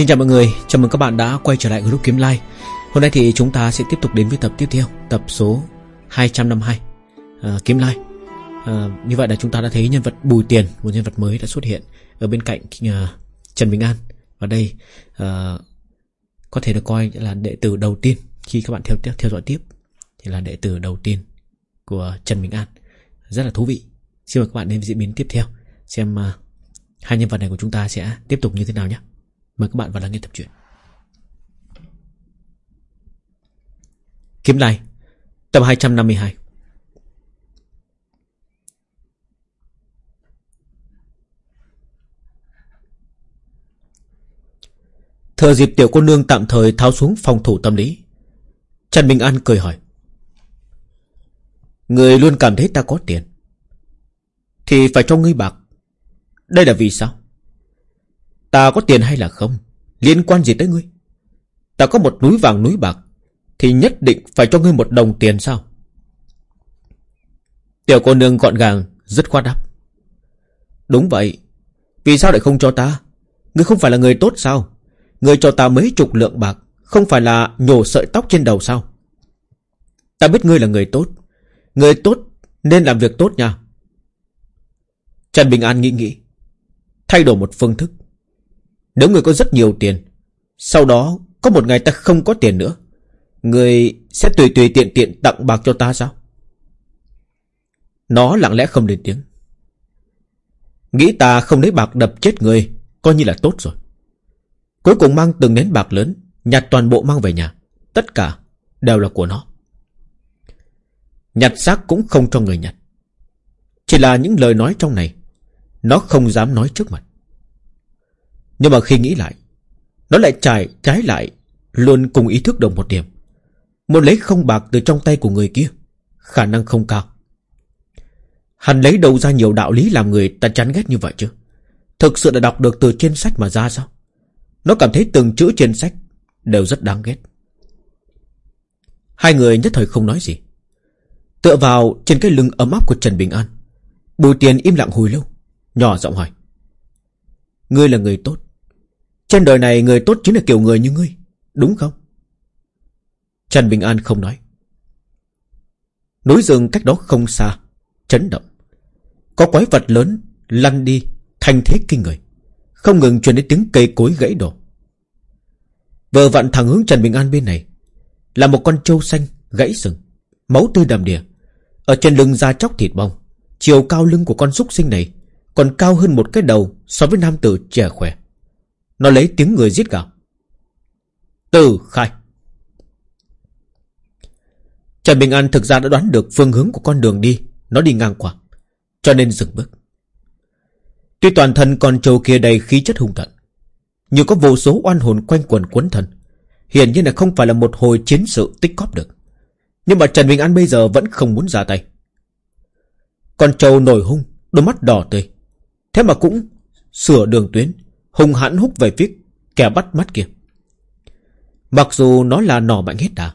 Xin chào mọi người, chào mừng các bạn đã quay trở lại group Kiếm Like Hôm nay thì chúng ta sẽ tiếp tục đến với tập tiếp theo Tập số 252 à, ờ, Kiếm Like à, ờ, Như vậy là chúng ta đã thấy nhân vật Bùi Tiền Một nhân vật mới đã xuất hiện Ở bên cạnh uh, Trần Bình An. Và đây à, Có thể được coi là đệ tử đầu tiên. Khi các bạn theo theo dõi tiếp Thì là đệ tử đầu tiên Của Trần Bình An. Rất là thú vị. Xin mời các bạn đến diễn biến tiếp theo Xem à, hai nhân vật này của chúng ta sẽ tiếp tục như thế nào nhé. Mời các bạn vào lắng nghe tập truyện. Kiếm Lai, Tập 252 Thờ dịp tiểu cô nương tạm thời tháo xuống phòng thủ tâm lý. Trần Minh An cười hỏi. Người luôn cảm thấy ta có tiền, Thì phải cho ngươi bạc. Đây là vì sao? Ta có tiền hay là không? Liên quan gì tới ngươi? Ta có một núi vàng núi bạc, Thì nhất định phải cho ngươi một đồng tiền sao? Tiểu cô nương gọn gàng Rất khoát đáp. Đúng vậy, Vì sao lại không cho ta? Ngươi không phải là người tốt sao? Ngươi cho ta mấy chục lượng bạc, Không phải là nhổ sợi tóc trên đầu sao? Ta biết ngươi là người tốt. Người tốt nên làm việc tốt nha. Trần Bình An nghĩ nghĩ, Thay đổi một phương thức nếu người có rất nhiều tiền, Sau đó có một ngày ta không có tiền nữa, Người sẽ tùy tùy tiện tiện tặng bạc cho ta sao? Nó lặng lẽ không lên tiếng. Nghĩ ta không lấy bạc đập chết người, Coi như là tốt rồi. Cuối cùng mang từng nén bạc lớn, Nhặt toàn bộ mang về nhà. Tất cả đều là của nó. Nhặt xác cũng không cho người nhặt. Chỉ là những lời nói trong này, Nó không dám nói trước mặt nhưng mà khi nghĩ lại, Nó lại trải trái lại, Luôn cùng ý thức đồng một điểm. Muốn lấy không bạc từ trong tay của người kia, Khả năng không cao. Hắn lấy đâu ra nhiều đạo lý làm người ta chán ghét như vậy chứ? Thực sự đã đọc được từ trên sách mà ra sao? Nó cảm thấy từng chữ trên sách Đều rất đáng ghét. Hai người nhất thời không nói gì. Tựa vào trên cái lưng ấm áp của Trần Bình An, Bùi tiền im lặng hồi lâu, Nhỏ giọng hỏi. Ngươi là người tốt trên đời này người tốt chính là kiểu người như ngươi, Đúng không? Trần Bình An không nói. Núi rừng cách đó không xa, Chấn động. Có quái vật lớn lăn đi Thành thế kinh người, Không ngừng truyền đến tiếng cây cối gãy đổ. Vợ vặn thẳng hướng Trần Bình An bên này, Là một con trâu xanh gãy sừng, Máu tươi đầm đìa. Ở trên lưng da chóc thịt bong, Chiều cao lưng của con súc sinh này Còn cao hơn một cái đầu So với nam tử trẻ khỏe nó lấy tiếng người giết gào. Từ khai. Trần Bình An thực ra đã đoán được phương hướng của con đường đi. Nó đi ngang qua. Cho nên dừng bước. Tuy toàn thân con trâu kia đầy khí chất hung tận. Nhưng có vô số oan hồn quanh quần quấn thân. Hiển nhiên là không phải là một hồi chiến sự tích cóp được. Nhưng mà Trần Bình An bây giờ vẫn không muốn ra tay. Con trâu nổi hung, đôi mắt đỏ tươi. Thế mà cũng sửa đường tuyến, hung hãn húc về phía kẻ bắt mắt kia. Mặc dù nó là nỏ mạnh hết đà,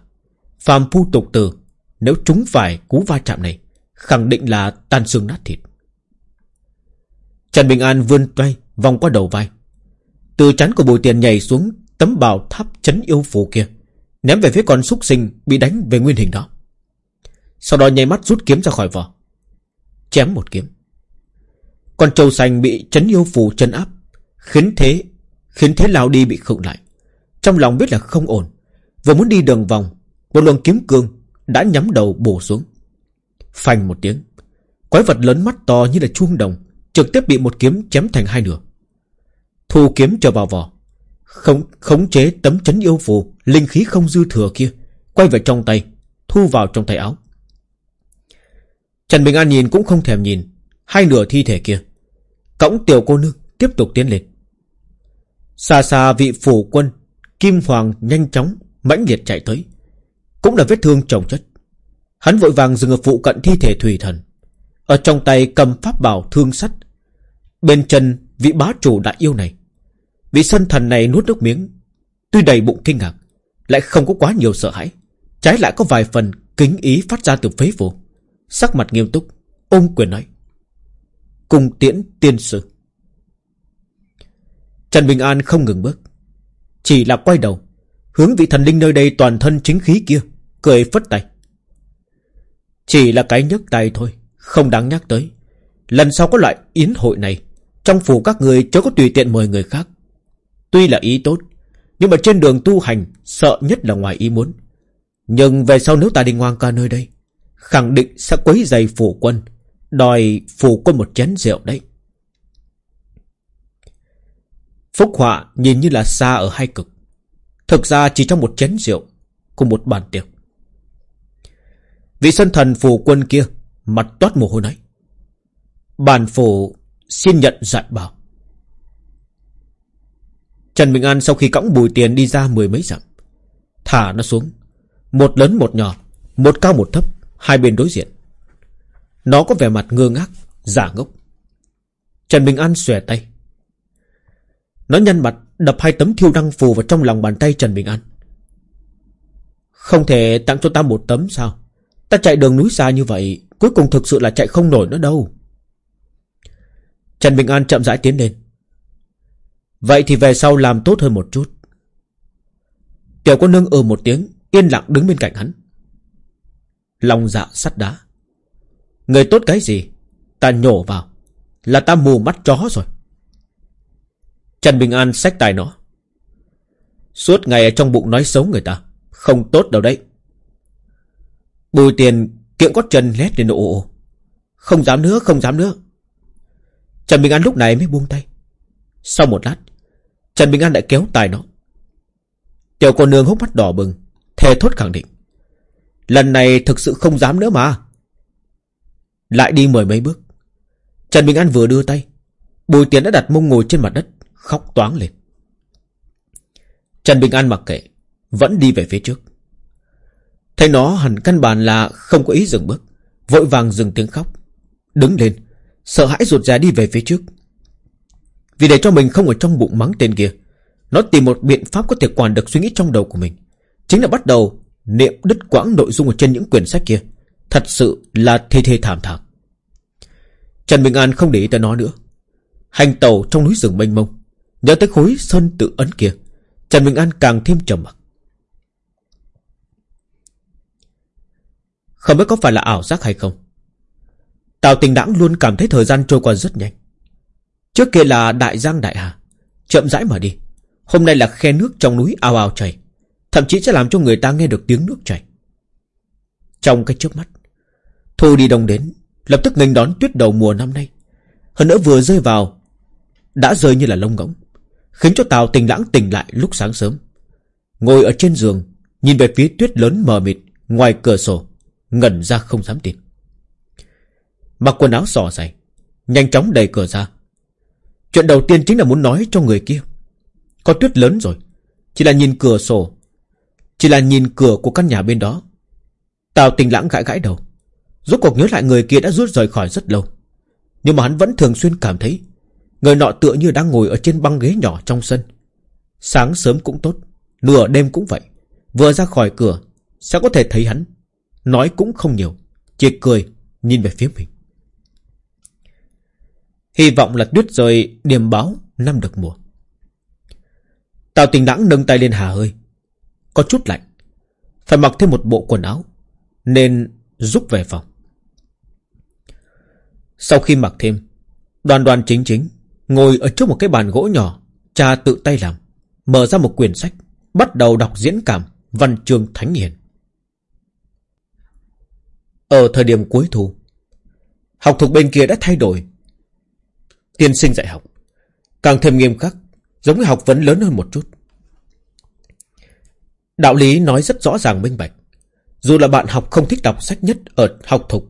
phàm phu tục tử, nếu chúng phải cú va chạm này, khẳng định là tan xương nát thịt. Trần Bình An vươn tay vòng qua đầu vai. Từ chắn của bùi tiền nhảy xuống tấm bào tháp chấn yêu phù kia, ném về phía con súc sinh bị đánh về nguyên hình đó. Sau đó nháy mắt rút kiếm ra khỏi vỏ. Chém một kiếm. Con trâu xanh bị chấn yêu phù chân áp, Khiến thế Khiến thế lao đi bị khựng lại. Trong lòng biết là không ổn Vừa muốn đi đường vòng Một luồng kiếm cương đã nhắm đầu bổ xuống. Phanh một tiếng Quái vật lớn mắt to như là chuông đồng Trực tiếp bị một kiếm chém thành hai nửa. Thu kiếm trở vào vỏ Khống, khống chế tấm chấn yêu phù Linh khí không dư thừa kia Quay về trong tay Thu vào trong tay áo. Trần Bình An nhìn cũng không thèm nhìn Hai nửa thi thể kia. Cõng tiểu cô nương tiếp tục tiến lên. Xa xa vị phủ quân, Kim Hoàng nhanh chóng, mãnh liệt chạy tới. Cũng là vết thương trồng chất. Hắn vội vàng dừng ở phụ cận thi thể thủy thần. Ở trong tay cầm pháp bảo thương sắt. Bên chân vị bá chủ đại yêu này. Vị sân thần này nuốt nước miếng. Tuy đầy bụng kinh ngạc, Lại không có quá nhiều sợ hãi. Trái lại có vài phần kính ý phát ra từ phế phủ Sắc mặt nghiêm túc, Ôm quyền nói. Cùng tiễn tiên sư. Trần Bình An không ngừng bước. Chỉ là quay đầu, Hướng vị thần linh nơi đây toàn thân chính khí kia, Cười phất tay. Chỉ là cái nhấc tay thôi, Không đáng nhắc tới. Lần sau có loại yến hội này, Trong phủ các người chớ có tùy tiện mời người khác. Tuy là ý tốt, Nhưng mà trên đường tu hành, Sợ nhất là ngoài ý muốn. Nhưng về sau nếu ta đi ngoan ca nơi đây, Khẳng định sẽ quấy giày phủ quân, Đòi phủ quân một chén rượu đấy. Phúc họa nhìn như là xa ở hai cực. Thực ra chỉ trong một chén rượu Cùng một bàn tiệc. Vị sân thần phù quân kia Mặt toát mồ hôi nói, Bàn phù xin nhận dạy bảo. Trần Bình An sau khi cõng bùi tiền đi ra mười mấy dặm, Thả nó xuống, Một lớn một nhỏ, Một cao một thấp, Hai bên đối diện. Nó có vẻ mặt ngơ ngác, Giả ngốc. Trần Bình An xòe tay nó nhăn mặt, Đập hai tấm thiêu đăng phù vào trong lòng bàn tay Trần Bình An. Không thể tặng cho ta một tấm sao? Ta chạy đường núi xa như vậy, Cuối cùng thực sự là chạy không nổi nữa đâu. Trần Bình An chậm rãi tiến lên. Vậy thì về sau làm tốt hơn một chút. Tiểu cô nương ừ một tiếng, Yên lặng đứng bên cạnh hắn. Lòng dạ sắt đá. Người tốt cái gì? Ta nhổ vào. Là ta mù mắt chó rồi. Trần Bình An xách tài nó Suốt ngày ở trong bụng nói xấu người ta. Không tốt đâu đấy. Bùi tiền kiệm có chân lét lên ồ Không dám nữa, không dám nữa. Trần Bình An lúc này mới buông tay. Sau một lát, Trần Bình An lại kéo tài nó. Tiểu cô nương hốc mắt đỏ bừng, Thề thốt khẳng định. Lần này thực sự không dám nữa mà. Lại đi mười mấy bước. Trần Bình An vừa đưa tay, Bùi Tiến đã đặt mông ngồi trên mặt đất. Khóc toáng lên. Trần Bình An mặc kệ, Vẫn đi về phía trước. Thấy nó hẳn căn bản là không có ý dừng bước, Vội vàng dừng tiếng khóc. Đứng lên, Sợ hãi ruột ra đi về phía trước. Vì để cho mình không ở trong bụng mắng tên kia, Nó tìm một biện pháp có thể quản được suy nghĩ trong đầu của mình. Chính là bắt đầu Niệm đứt quãng nội dung ở trên những quyển sách kia. Thật sự là thê thê thảm thảm. Trần Bình An không để ý tới nó nữa. Hành tàu trong núi rừng mênh mông. Nhớ tới khối sơn tự ấn kia, Trần Bình An càng thêm trầm mặc. Không biết có phải là ảo giác hay không, Tào tình đãng luôn cảm thấy thời gian trôi qua rất nhanh. Trước kia là đại giang đại hà, Chậm rãi mà đi. Hôm nay là khe nước trong núi ao ao chảy, Thậm chí sẽ làm cho người ta nghe được tiếng nước chảy. Trong cái chớp mắt, Thu đi đông đến, Lập tức nghênh đón tuyết đầu mùa năm nay. Hơn nữa vừa rơi vào, Đã rơi như là lông ngỗng. Khiến cho Tào tình lãng tỉnh lại lúc sáng sớm. Ngồi ở trên giường, Nhìn về phía tuyết lớn mờ mịt Ngoài cửa sổ, Ngẩn ra không dám tin. Mặc quần áo sò dày Nhanh chóng đẩy cửa ra. Chuyện đầu tiên chính là muốn nói cho người kia. Có tuyết lớn rồi, Chỉ là nhìn cửa sổ, Chỉ là nhìn cửa của căn nhà bên đó. Tào tình lãng gãi gãi đầu, Rốt cuộc nhớ lại người kia đã rút rời khỏi rất lâu. Nhưng mà hắn vẫn thường xuyên cảm thấy Người nọ tựa như đang ngồi ở trên băng ghế nhỏ trong sân. Sáng sớm cũng tốt, Nửa đêm cũng vậy. Vừa ra khỏi cửa Sẽ có thể thấy hắn? Nói cũng không nhiều, Chỉ cười, nhìn về phía mình. Hy vọng là tuyết rơi, điểm báo, năm được mùa. Tào tình đãng nâng tay lên hà hơi. Có chút lạnh, Phải mặc thêm một bộ quần áo, Nên rút về phòng. Sau khi mặc thêm, Đoàn đoàn chính chính Ngồi ở trước một cái bàn gỗ nhỏ, Cha tự tay làm, Mở ra một quyển sách, Bắt đầu đọc diễn cảm, Văn chương Thánh Hiền. Ở thời điểm cuối thu, Học thuộc bên kia đã thay đổi. Tiên sinh dạy học, Càng thêm nghiêm khắc, Giống như học vấn lớn hơn một chút. Đạo lý nói rất rõ ràng minh bạch. Dù là bạn học không thích đọc sách nhất Ở học thục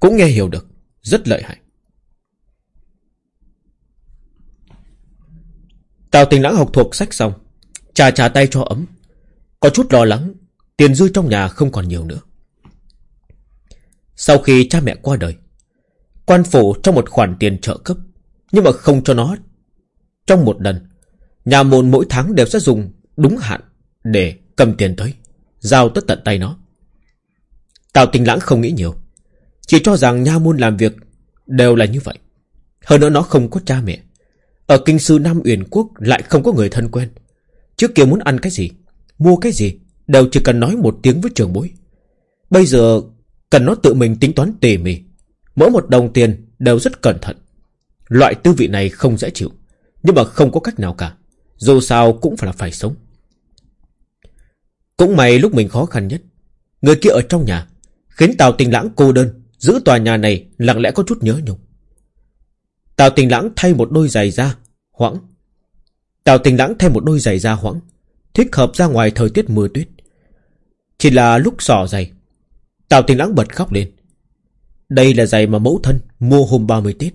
Cũng nghe hiểu được, Rất lợi hại. Tào tình lãng học thuộc sách xong Trà trà tay cho ấm. Có chút lo lắng, Tiền dư trong nhà không còn nhiều nữa. Sau khi cha mẹ qua đời, Quan phủ trong một khoản tiền trợ cấp, Nhưng mà không cho nó. Trong một lần, Nhà môn mỗi tháng đều sẽ dùng đúng hạn Để cầm tiền tới, Giao tất tận tay nó. Tào tình lãng không nghĩ nhiều, Chỉ cho rằng nha môn làm việc Đều là như vậy. Hơn nữa nó không có cha mẹ. Ở kinh sư Nam Uyển Quốc Lại không có người thân quen. Trước kia muốn ăn cái gì, Mua cái gì, Đều chỉ cần nói một tiếng với trường bối. Bây giờ cần nó tự mình tính toán tỉ mỉ. Mỗi một đồng tiền đều rất cẩn thận. Loại tư vị này không dễ chịu, Nhưng mà không có cách nào cả. Dù sao cũng phải là phải sống. Cũng may lúc mình khó khăn nhất, Người kia ở trong nhà, Khiến Tào Tình Lãng cô đơn, Giữ tòa nhà này lặng lẽ có chút nhớ nhung. Tào Tình Lãng thay một đôi giày da Hoãng Tào Tình Lãng thay một đôi giày da hoãng Thích hợp ra ngoài thời tiết mưa tuyết. Chỉ là lúc sỏ giày, Tào Tình Lãng bật khóc lên. Đây là giày mà mẫu thân Mua hôm 30 Tết.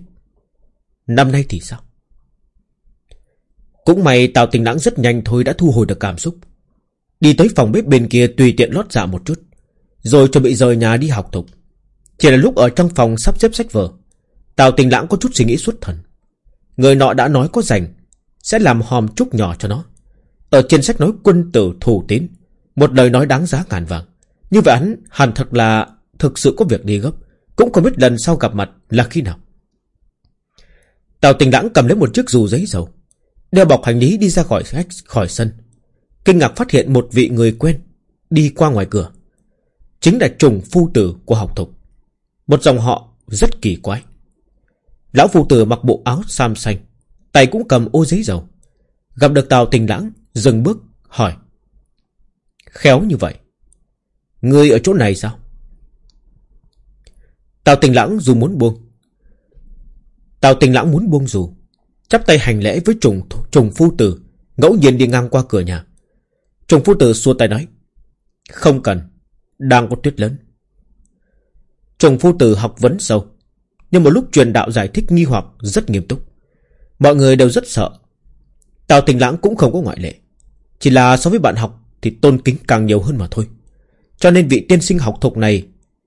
Năm nay thì sao? Cũng may Tào Tình Lãng rất nhanh thôi Đã thu hồi được cảm xúc. Đi tới phòng bếp bên kia tùy tiện lót dạ một chút, Rồi chuẩn bị rời nhà đi học tục Chỉ là lúc ở trong phòng sắp xếp sách vở Tào Tình Lãng có chút suy nghĩ xuất thần. Người nọ đã nói có rảnh Sẽ làm hòm trúc nhỏ cho nó. Ở trên sách nói quân tử thủ tín, Một lời nói đáng giá ngàn vàng. Như vậy hắn hẳn thật là Thực sự có việc đi gấp, Cũng không biết lần sau gặp mặt là khi nào. Tào tình lãng cầm lấy một chiếc dù giấy dầu, Đeo bọc hành lý đi ra khỏi khách, khỏi sân. Kinh ngạc phát hiện một vị người quen Đi qua ngoài cửa, Chính là trùng phu tử của học thục Một dòng họ rất kỳ quái. Lão phụ tử mặc bộ áo sam xanh, Tay cũng cầm ô giấy dầu. Gặp được Tào tình lãng, Dừng bước, hỏi. Khéo như vậy Ngươi ở chỗ này sao? Tào tình lãng dù muốn buông. Tào tình lãng muốn buông dù, Chắp tay hành lễ với trùng trùng phu tử, Ngẫu nhiên đi ngang qua cửa nhà. Trùng phu tử xua tay nói, Không cần, Đang có tuyết lớn. Trùng phu tử học vấn sâu nhưng một lúc truyền đạo giải thích nghi hoặc rất nghiêm túc. Mọi người đều rất sợ. Tào tình lãng cũng không có ngoại lệ. Chỉ là so với bạn học Thì tôn kính càng nhiều hơn mà thôi. Cho nên vị tiên sinh học thục này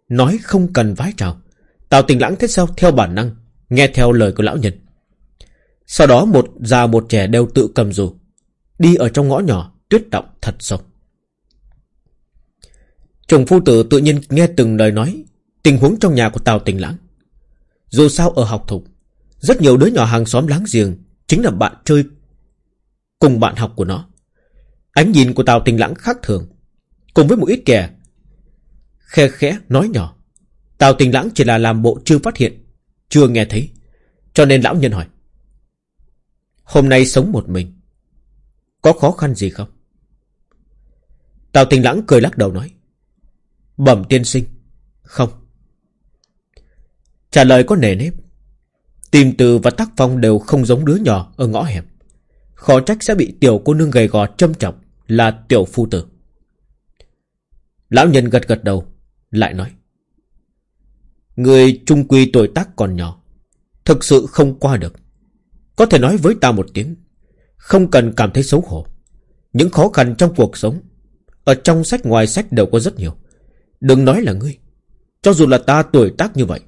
Nói không cần vái chào. Tào tình lãng thế sao? Theo bản năng, Nghe theo lời của lão nhân. Sau đó một già một trẻ đều tự cầm dù, Đi ở trong ngõ nhỏ, Tuyết động thật sâu. Chồng phu tử tự nhiên nghe từng lời nói, Tình huống trong nhà của Tào tình lãng. Dù sao ở học thục Rất nhiều đứa nhỏ hàng xóm láng giềng Chính là bạn chơi Cùng bạn học của nó. Ánh nhìn của Tào tình lãng khác thường, Cùng với một ít kẻ Khe khẽ nói nhỏ. Tào tình lãng chỉ là làm bộ chưa phát hiện, chưa nghe thấy, Cho nên lão nhân hỏi, Hôm nay sống một mình, Có khó khăn gì không? Tào tình lãng cười lắc đầu nói, Bẩm tiên sinh, Không. Trả lời có nề nếp. Tìm từ và tác phong đều không giống đứa nhỏ Ở ngõ hẻm Khó trách sẽ bị tiểu cô nương gầy gò châm trọng Là tiểu phu tử. Lão nhân gật gật đầu, Lại nói. Người trung quy tuổi tác còn nhỏ, Thực sự không qua được. Có thể nói với ta một tiếng, Không cần cảm thấy xấu hổ. Những khó khăn trong cuộc sống, Ở trong sách ngoài sách đều có rất nhiều. Đừng nói là ngươi, Cho dù là ta tuổi tác như vậy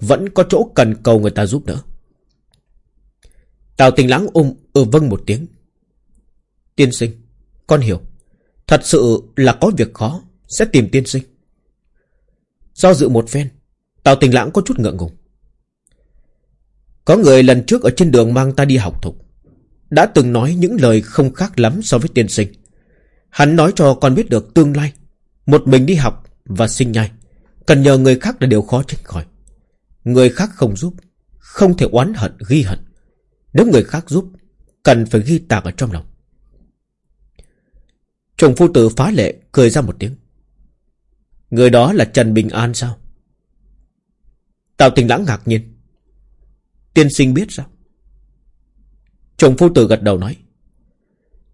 vẫn có chỗ cần cầu người ta giúp đỡ Tào tình lãng ôm ừ vâng một tiếng Tiên sinh, Con hiểu Thật sự là có việc khó, Sẽ tìm tiên sinh Do dự một phen, Tào tình lãng có chút ngượng ngùng. Có người lần trước ở trên đường mang ta đi học thục. Đã từng nói những lời không khác lắm so với tiên sinh. Hắn nói cho con biết được tương lai. Một mình đi học và sinh nhai. Cần nhờ người khác là điều khó tránh khỏi. Người khác không giúp. Không thể oán hận, ghi hận. Nếu người khác giúp. Cần phải ghi tạc ở trong lòng. Chồng phu tử phá lệ, cười ra một tiếng. Người đó là Trần Bình An sao? Tào tình lãng ngạc nhiên. Tiên sinh biết sao? Chồng phu tử gật đầu nói.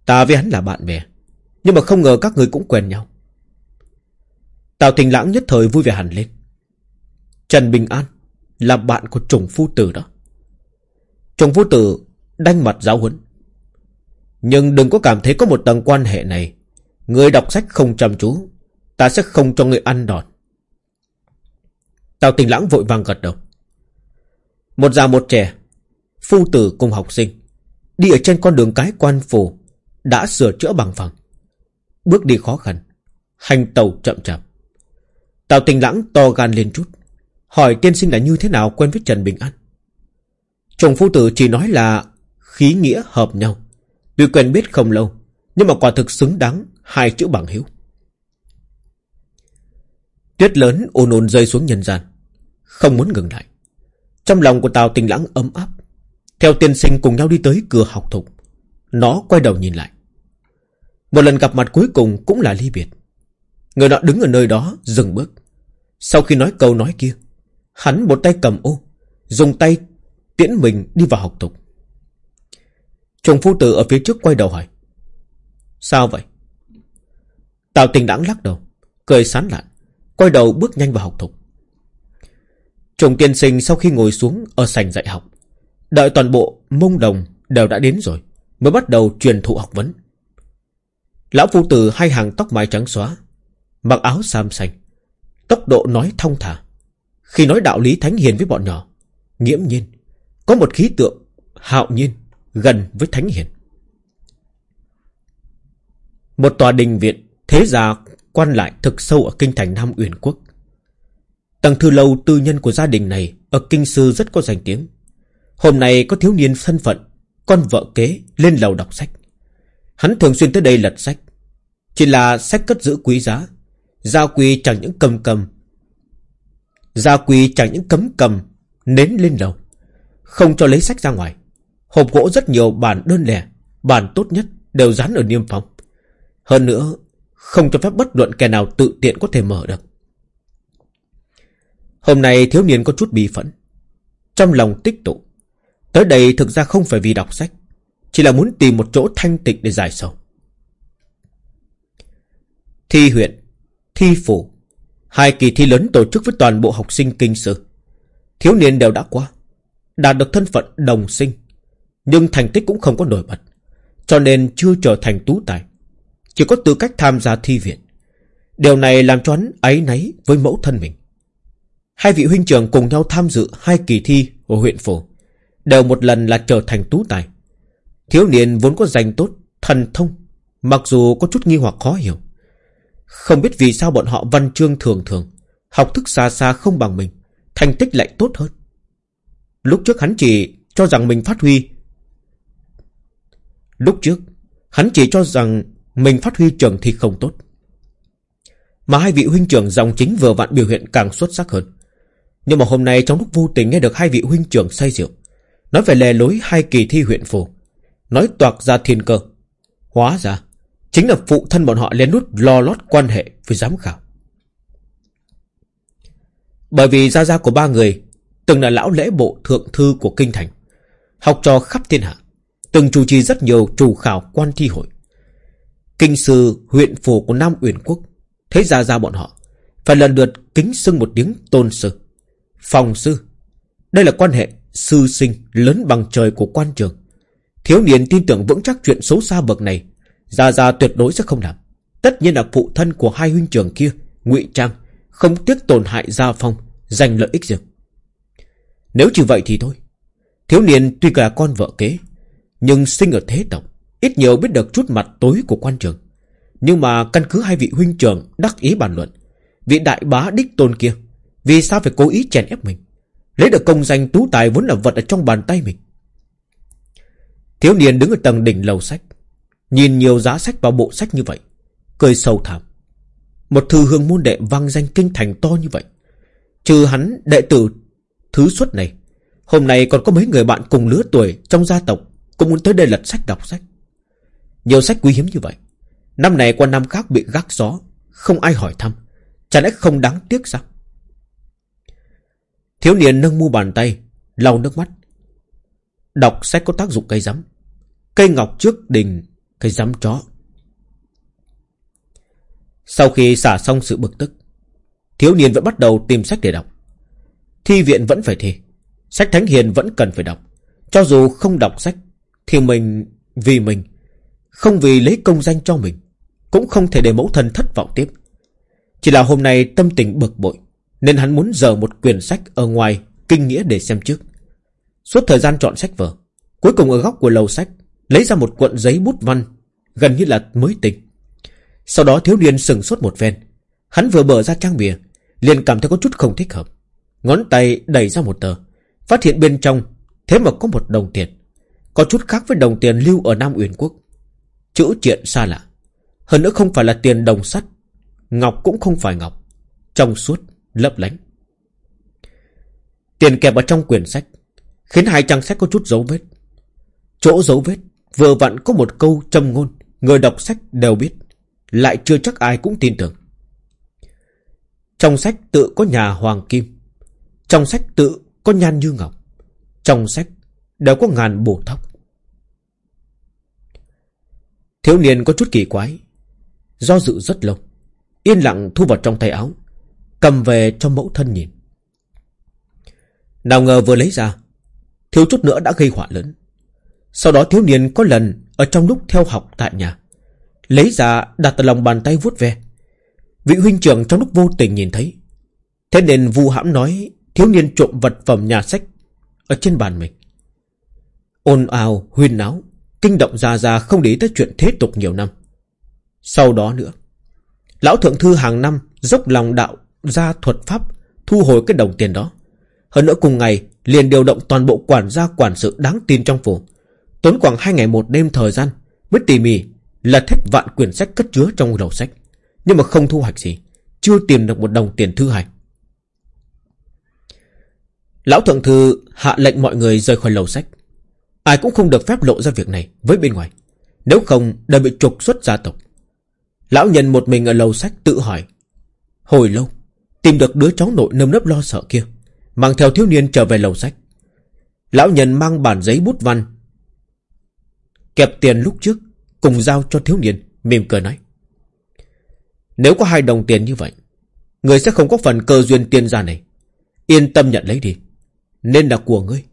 Ta với hắn là bạn bè. Nhưng mà không ngờ các người cũng quen nhau. Tào tình lãng nhất thời vui vẻ hẳn lên. Trần Bình An là bạn của chồng phu tử đó. Chồng phu tử đanh mặt giáo huấn. Nhưng đừng có cảm thấy có một tầng quan hệ này. Người đọc sách không chăm chú. Ta sẽ không cho người ăn đòn. Tào tình lãng vội vàng gật đầu. Một già một trẻ, phu tử cùng học sinh, đi ở trên con đường cái quan phủ, đã sửa chữa bằng phẳng. Bước đi khó khăn, hành tàu chậm chạp. Tào tình lãng to gan lên chút, hỏi tiên sinh là như thế nào quen với Trần Bình An. Chồng phu tử chỉ nói là khí nghĩa hợp nhau. Tuy quen biết không lâu, Nhưng mà quả thực xứng đáng Hai chữ bằng hữu. Tuyết lớn ồn ồn rơi xuống nhân gian Không muốn ngừng lại. Trong lòng của Tào Tình Lãng ấm áp. Theo tiên sinh cùng nhau đi tới cửa học thục Nó quay đầu nhìn lại. Một lần gặp mặt cuối cùng cũng là ly biệt. Người nọ đứng ở nơi đó dừng bước. Sau khi nói câu nói kia Hắn một tay cầm ô, Dùng tay tiễn mình đi vào học tục. Chồng phu tử ở phía trước quay đầu hỏi, Sao vậy? Tào tình đãng lắc đầu, Cười sán lạn, Quay đầu bước nhanh vào học thục Trùng tiên sinh sau khi ngồi xuống Ở sảnh dạy học, Đợi toàn bộ mông đồng đều đã đến rồi Mới bắt đầu truyền thụ học vấn. Lão phu tử hai hàng tóc mái trắng xóa, Mặc áo sam xanh, Tốc độ nói thông thả. Khi nói đạo lý thánh hiền với bọn nhỏ. Nghiễm nhiên, Có một khí tượng hạo nhiên Gần với thánh hiền. Một tòa đình viện Thế gia quan lại thực sâu ở kinh thành Nam Uyển Quốc. Tầng thư lâu tư nhân của gia đình này Ở kinh sư rất có danh tiếng. Hôm nay có thiếu niên thân phận, Con vợ kế lên lầu đọc sách. Hắn thường xuyên tới đây lật sách. Chỉ là sách cất giữ quý giá, Gia quy chẳng những cầm cầm Gia quy chẳng những cấm cầm, Nến lên đầu. Không cho lấy sách ra ngoài. Hộp gỗ rất nhiều bản đơn lẻ, Bản tốt nhất đều dán ở niêm phong. Hơn nữa, Không cho phép bất luận kẻ nào tự tiện có thể mở được. Hôm nay thiếu niên có chút bi phẫn. Trong lòng tích tụ, Tới đây thực ra không phải vì đọc sách, Chỉ là muốn tìm một chỗ thanh tịnh để giải sầu. Thi huyện, thi phủ. Hai kỳ thi lớn tổ chức với toàn bộ học sinh kinh sư. Thiếu niên đều đã qua. Đạt được thân phận đồng sinh. Nhưng thành tích cũng không có nổi bật. Cho nên chưa trở thành tú tài. Chỉ có tư cách tham gia thi viện. Điều này làm cho hắn áy náy với mẫu thân mình. Hai vị huynh trưởng cùng nhau tham dự hai kỳ thi của huyện phổ Đều một lần là trở thành tú tài. Thiếu niên vốn có danh tốt, thần thông. Mặc dù có chút nghi hoặc khó hiểu. Không biết vì sao bọn họ văn chương thường thường, Học thức xa xa không bằng mình, Thành tích lại tốt hơn. Lúc trước hắn chỉ cho rằng mình phát huy. Lúc trước, Hắn chỉ cho rằng Mình phát huy trường thì không tốt. Mà hai vị huynh trưởng dòng chính vừa vặn biểu hiện càng xuất sắc hơn. Nhưng mà hôm nay trong lúc vô tình nghe được hai vị huynh trưởng say rượu, Nói về lề lối hai kỳ thi huyện phủ Nói toạc ra thiên cơ, Hóa ra Chính là phụ thân bọn họ lén nút lo lót quan hệ với giám khảo. Bởi vì gia gia của ba người từng là lão lễ bộ thượng thư của kinh thành, học trò khắp thiên hạ, từng chủ trì rất nhiều chủ khảo quan thi hội. Kinh sư huyện phủ của Nam Uyển Quốc thấy gia gia bọn họ phải lần lượt kính xưng một tiếng tôn sư, phòng sư. Đây là quan hệ sư sinh lớn bằng trời của quan trường. Thiếu niên tin tưởng vững chắc chuyện xấu xa bậc này Gia Gia tuyệt đối sẽ không làm. Tất nhiên là phụ thân của hai huynh trưởng kia, ngụy Trang, Không tiếc tổn hại Gia Phong, Giành lợi ích riêng. Nếu chỉ vậy thì thôi. Thiếu niên tuy là con vợ kế, Nhưng sinh ở thế tộc, Ít nhiều biết được chút mặt tối của quan trường. Nhưng mà căn cứ hai vị huynh trưởng Đắc ý bàn luận, Vị đại bá đích tôn kia, Vì sao phải cố ý chèn ép mình? Lấy được công danh tú tài vốn là vật ở trong bàn tay mình. Thiếu niên đứng ở tầng đỉnh lầu sách Nhìn nhiều giá sách vào bộ sách như vậy, Cười sâu thảm. Một thư hương môn đệ vang danh kinh thành to như vậy. Trừ hắn, đệ tử Thứ suất này, Hôm nay còn có mấy người bạn cùng lứa tuổi Trong gia tộc Cũng muốn tới đây lật sách đọc sách. Nhiều sách quý hiếm như vậy, Năm này qua năm khác bị gác gió, Không ai hỏi thăm Chẳng lẽ không đáng tiếc sao? Thiếu niên nâng mu bàn tay, lau nước mắt. Đọc sách có tác dụng cây rắm. Cây ngọc trước đình cái dám chó. Sau khi xả xong sự bực tức, thiếu niên vẫn bắt đầu tìm sách để đọc. Thi viện vẫn phải thi, sách thánh hiền vẫn cần phải đọc. Cho dù không đọc sách, thì mình vì mình, không vì lấy công danh cho mình, cũng không thể để mẫu thân thất vọng tiếp. Chỉ là hôm nay tâm tình bực bội, nên hắn muốn dở một quyển sách ở ngoài kinh nghĩa để xem trước. Suốt thời gian chọn sách vở, cuối cùng ở góc của lầu sách, Lấy ra một cuộn giấy bút văn Gần như là mới tỉnh. Sau đó thiếu niên sừng sốt một ven Hắn vừa mở ra trang bìa liền cảm thấy có chút không thích hợp. Ngón tay đẩy ra một tờ Phát hiện bên trong Thế mà có một đồng tiền Có chút khác với đồng tiền lưu ở Nam Uyển Quốc. Chữ triện xa lạ. Hơn nữa không phải là tiền đồng sắt Ngọc cũng không phải ngọc Trong suốt, lấp lánh. Tiền kẹp ở trong quyển sách Khiến hai trang sách có chút dấu vết. Chỗ dấu vết Vừa vặn có một câu châm ngôn. Người đọc sách đều biết, Lại chưa chắc ai cũng tin tưởng. Trong sách tự có nhà Hoàng Kim, Trong sách tự có nhan như ngọc, Trong sách đều có ngàn bổ thóc Thiếu niên có chút kỳ quái, Do dự rất lâu, Yên lặng thu vào trong tay áo, Cầm về cho mẫu thân nhìn. Nào ngờ vừa lấy ra, Thiếu chút nữa đã gây họa lớn. Sau đó thiếu niên có lần ở trong lúc theo học tại nhà. Lấy ra, đặt ở lòng bàn tay vuốt ve. Vị huynh trưởng trong lúc vô tình nhìn thấy. Thế nên vu hãm nói, Thiếu niên trộm vật phẩm nhà sách Ở trên bàn mình. Ồn ào, huyên náo, Kinh động ra ra không để tới chuyện thế tục nhiều năm. Sau đó nữa, Lão thượng thư hàng năm Dốc lòng đạo ra thuật pháp Thu hồi cái đồng tiền đó. Hơn nữa cùng ngày, liền điều động toàn bộ quản gia quản sự đáng tin trong phủ. Tốn khoảng hai ngày một đêm thời gian Mới tỉ mỉ là hết vạn quyển sách cất chứa trong đầu sách. Nhưng mà không thu hoạch gì, Chưa tìm được một đồng tiền thư hành Lão thượng thư hạ lệnh mọi người rời khỏi lầu sách. Ai cũng không được phép lộ ra việc này với bên ngoài, Nếu không đều bị trục xuất gia tộc. Lão nhân một mình ở lầu sách tự hỏi, Hồi lâu, Tìm được đứa cháu nội nơm nớp lo sợ kia, Mang theo thiếu niên trở về lầu sách. Lão nhân mang bản giấy bút văn Kẹp tiền lúc trước, Cùng giao cho thiếu niên, Mỉm cười nói. Nếu có hai đồng tiền như vậy, Người sẽ không có phần cơ duyên tiên gia này. Yên tâm nhận lấy đi. Nên là của ngươi.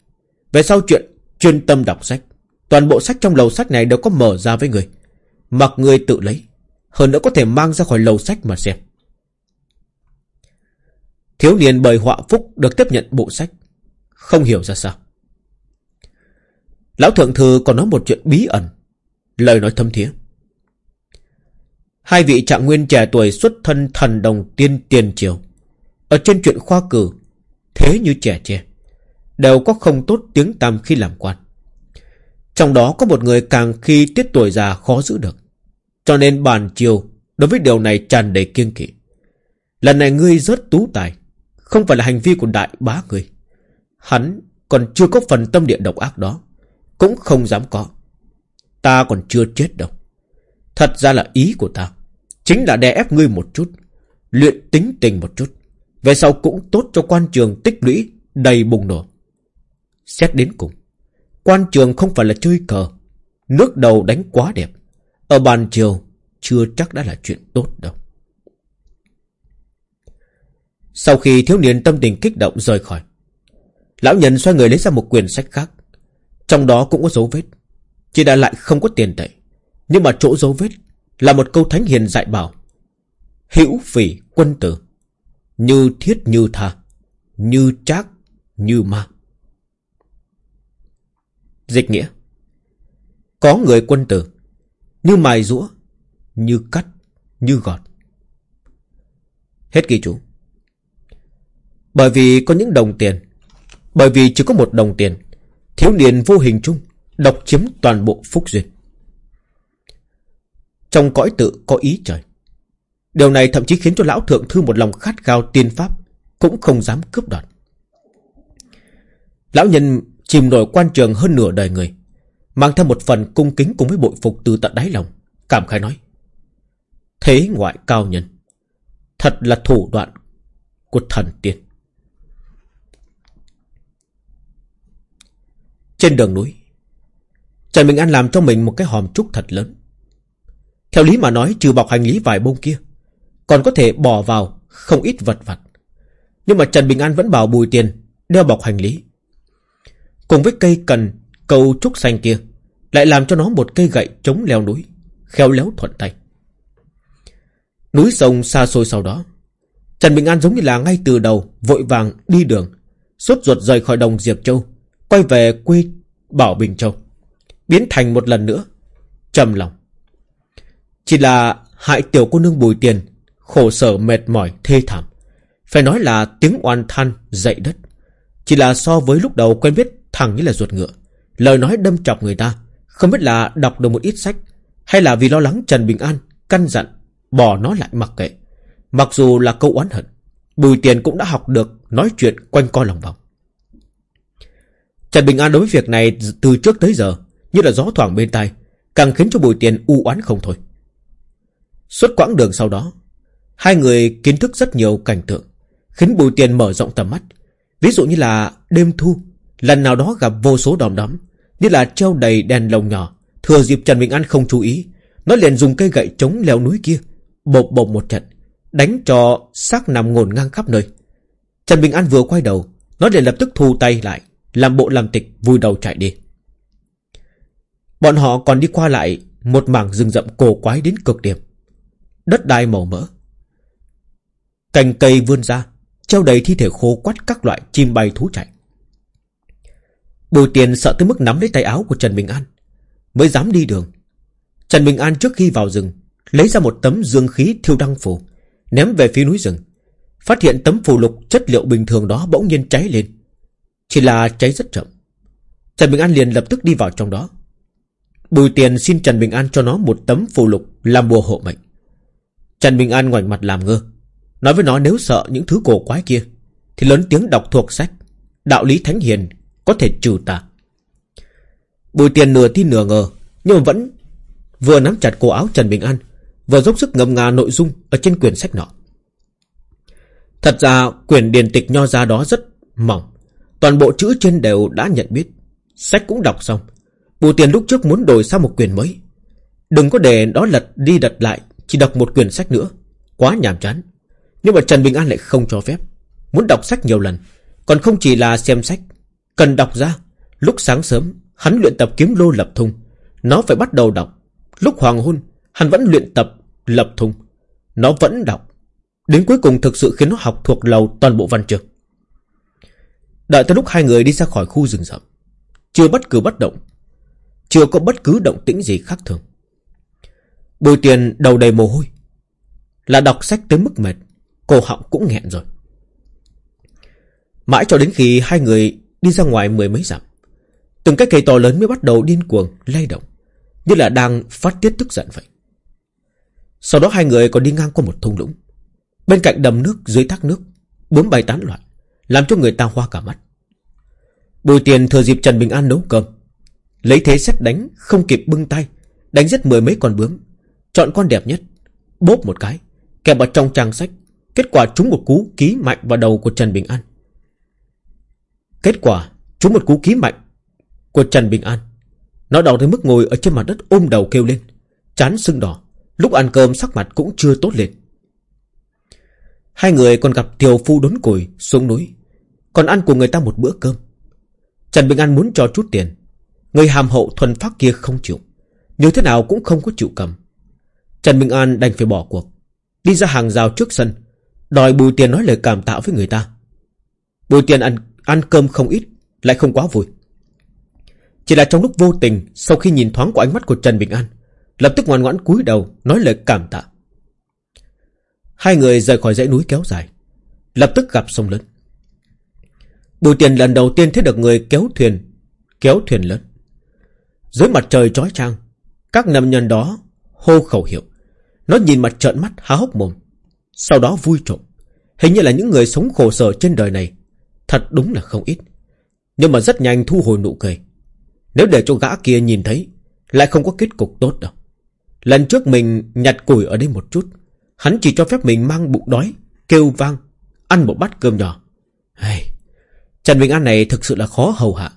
Về sau chuyện chuyên tâm đọc sách, Toàn bộ sách trong lầu sách này đều có mở ra với người. Mặc người tự lấy, Hơn nữa có thể mang ra khỏi lầu sách mà xem. Thiếu niên bởi họa phúc được tiếp nhận bộ sách. Không hiểu ra sao. Lão thượng thư còn nói một chuyện bí ẩn. Lời nói thâm thiế. Hai vị trạng nguyên trẻ tuổi xuất thân thần đồng tiên tiền triều. Ở trên chuyện khoa cử, Thế như trẻ trẻ Đều có không tốt tiếng tăm khi làm quan. Trong đó có một người càng khi tiết tuổi già khó giữ được. Cho nên bàn triều Đối với điều này tràn đầy kiêng kỵ. Lần này ngươi rất tú tài, Không phải là hành vi của đại bá ngươi. Hắn còn chưa có phần tâm địa độc ác đó. Cũng không dám có. Ta còn chưa chết đâu. Thật ra là ý của ta Chính là đè ép ngươi một chút, Luyện tính tình một chút. Về sau cũng tốt cho quan trường tích lũy Đầy bùng nổ. Xét đến cùng, Quan trường không phải là chơi cờ, Nước đầu đánh quá đẹp. Ở bàn chiều Chưa chắc đã là chuyện tốt đâu. Sau khi thiếu niên tâm tình kích động rời khỏi, Lão nhân xoay người lấy ra một quyển sách khác. Trong đó cũng có dấu vết. Chỉ đã lại không có tiền tệ. Nhưng mà chỗ dấu vết Là một câu thánh hiền dạy bảo. Hữu phỉ quân tử. Như thiết như tha. Như trác như ma. Dịch nghĩa. Có người quân tử. Như mài rũa, Như cắt, Như gọt. Hết ghi chú. Bởi vì có những đồng tiền. Bởi vì chỉ có một đồng tiền. Thiếu niên vô hình chung, Độc chiếm toàn bộ phúc duyên. Trong cõi tự có ý trời. Điều này thậm chí khiến cho lão thượng thư một lòng khát khao tiên pháp Cũng không dám cướp đoạt. Lão nhân chìm nổi quan trường hơn nửa đời người, Mang theo một phần cung kính cùng với bội phục từ tận đáy lòng, Cảm khai nói, Thế ngoại cao nhân, Thật là thủ đoạn của thần tiên. Trên đường núi. Trần Bình An làm cho mình một cái hòm trúc thật lớn. Theo lý mà nói, trừ bọc hành lý vài bông kia, Còn có thể bỏ vào không ít vật vặt. Nhưng mà Trần Bình An vẫn bảo Bùi Tiền Đeo bọc hành lý. Cùng với cây cần, cầu trúc xanh kia, Lại làm cho nó một cây gậy chống leo núi, Khéo léo thuận tay. Núi sông xa xôi sau đó, Trần Bình An giống như là ngay từ đầu Vội vàng đi đường Suốt ruột rời khỏi đồng Diệp Châu Quay về quê Bảo Bình Châu, Biến thành một lần nữa trầm lòng. Chỉ là hại tiểu cô nương bùi tiền, Khổ sở mệt mỏi, thê thảm. Phải nói là tiếng oan than, dậy đất. Chỉ là so với lúc đầu quen biết thằng như là ruột ngựa. Lời nói đâm chọc người ta, Không biết là đọc được một ít sách, Hay là vì lo lắng Trần Bình An Căn dặn Bỏ nó lại mặc kệ. Mặc dù là câu oán hận, Bùi tiền cũng đã học được Nói chuyện quanh co lòng vòng. Trần Bình An đối với việc này Từ trước tới giờ Như là gió thoảng bên tai, Càng khiến cho bùi tiền u oán không thôi. Suốt quãng đường sau đó, Hai người kiến thức rất nhiều cảnh tượng, Khiến bùi tiền mở rộng tầm mắt. Ví dụ như là đêm thu, Lần nào đó gặp vô số đom đóm, Như là treo đầy đèn lồng nhỏ. Thừa dịp Trần Bình An không chú ý, Nó liền dùng cây gậy chống leo núi kia, Bộp bộp một trận, Đánh cho xác nằm ngổn ngang khắp nơi. Trần Bình An vừa quay đầu, Nó liền lập tức thu tay lại. Làm bộ làm tịch, vui đầu chạy đi. Bọn họ còn đi qua lại Một mảng rừng rậm cổ quái đến cực điểm. Đất đai màu mỡ. Cành cây vươn ra, Treo đầy thi thể khô quắt các loại chim bay thú chạy. Bùi tiền sợ tới mức nắm lấy tay áo của Trần Bình An, Mới dám đi đường. Trần Bình An trước khi vào rừng, Lấy ra một tấm dương khí thiêu đăng phù, Ném về phía núi rừng. Phát hiện tấm phù lục chất liệu bình thường đó bỗng nhiên cháy lên. Chỉ là cháy rất chậm. Trần Bình An liền lập tức đi vào trong đó. Bùi tiền xin Trần Bình An cho nó một tấm phù lục Làm bùa hộ mệnh. Trần Bình An ngoảnh mặt làm ngơ. Nói với nó nếu sợ những thứ cổ quái kia, Thì lớn tiếng đọc thuộc sách, Đạo lý thánh hiền Có thể trừ tà. Bùi tiền nửa tin nửa ngờ, Nhưng mà vẫn Vừa nắm chặt cổ áo Trần Bình An, Vừa dốc sức ngâm ngà nội dung Ở trên quyển sách nọ. Thật ra quyển điển tịch nho ra đó rất mỏng Toàn bộ chữ trên đều đã nhận biết. Sách cũng đọc xong. Bùi tiền lúc trước muốn đổi sang một quyển mới. Đừng có để nó lật đi lật lại, Chỉ đọc một quyển sách nữa. Quá nhàm chán. Nhưng mà Trần Bình An lại không cho phép. Muốn đọc sách nhiều lần, Còn không chỉ là xem sách. Cần đọc ra. Lúc sáng sớm, Hắn luyện tập kiếm lô lập thung Nó phải bắt đầu đọc. Lúc hoàng hôn, Hắn vẫn luyện tập lập thung Nó vẫn đọc. Đến cuối cùng thực sự khiến nó học thuộc lầu toàn bộ văn chương Đợi tới lúc hai người đi ra khỏi khu rừng rậm. Chưa bất cứ bất động. Chưa có bất cứ động tĩnh gì khác thường. Bùi tiền đầu đầy mồ hôi. Là đọc sách tới mức mệt, Cổ họng cũng nghẹn rồi. Mãi cho đến khi hai người đi ra ngoài mười mấy dặm, Từng cái cây to lớn mới bắt đầu điên cuồng, lay động, Như là đang phát tiết tức giận vậy. Sau đó hai người còn đi ngang qua một thung lũng. Bên cạnh đầm nước dưới thác nước, Bướm bay tán loạn. Làm cho người ta hoa cả mắt. Bùi tiền thừa dịp Trần Bình An nấu cơm, Lấy thế xét đánh, Không kịp bưng tay, Đánh rất mười mấy con bướm. Chọn con đẹp nhất Bóp một cái, Kẹp vào trong trang sách. Kết quả trúng một cú ký mạnh vào đầu của Trần Bình An. Kết quả trúng một cú ký mạnh Của Trần Bình An. Nó đau tới mức ngồi ở trên mặt đất ôm đầu kêu lên, Chán sưng đỏ. Lúc ăn cơm sắc mặt cũng chưa tốt lên. Hai người còn gặp Thiều Phu đốn củi xuống núi. Còn ăn của người ta một bữa cơm. Trần Bình An muốn cho chút tiền. Người hàm hậu thuần phát kia không chịu. Như thế nào cũng không có chịu cầm. Trần Bình An đành phải bỏ cuộc. Đi ra hàng rào trước sân Đòi bùi tiền nói lời cảm tạ với người ta. Bùi tiền ăn, ăn cơm không ít Lại không quá vui. Chỉ là trong lúc vô tình Sau khi nhìn thoáng qua ánh mắt của Trần Bình An Lập tức ngoan ngoãn cúi đầu Nói lời cảm tạ. Hai người rời khỏi dãy núi kéo dài. Lập tức gặp sông lớn. Bùi tiền lần đầu tiên thấy được người kéo thuyền Kéo thuyền lớn. Dưới mặt trời chói chang Các nam nhân đó hô khẩu hiệu. Nó nhìn mặt trợn mắt há hốc mồm. Sau đó vui trộm. Hình như là những người sống khổ sở trên đời này. Thật đúng là không ít. Nhưng mà rất nhanh thu hồi nụ cười. Nếu để cho gã kia nhìn thấy Lại không có kết cục tốt đâu. Lần trước mình nhặt củi ở đây một chút Hắn chỉ cho phép mình mang bụng đói Kêu vang Ăn một bát cơm nhỏ. Hey, Trần Bình An này thực sự là khó hầu hạ.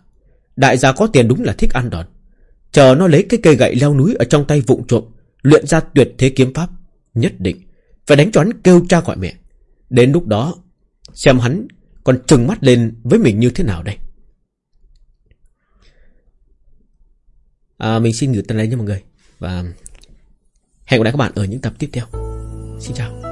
Đại gia có tiền đúng là thích ăn đòn. Chờ nó lấy cái cây gậy leo núi Ở trong tay vụng trộm Luyện ra tuyệt thế kiếm pháp Nhất định Phải đánh cho hắn kêu cha gọi mẹ. Đến lúc đó Xem hắn còn trừng mắt lên với mình như thế nào đây. À, Mình xin gửi tên đây nha mọi người. Và hẹn gặp lại các bạn ở những tập tiếp theo. Xin chào.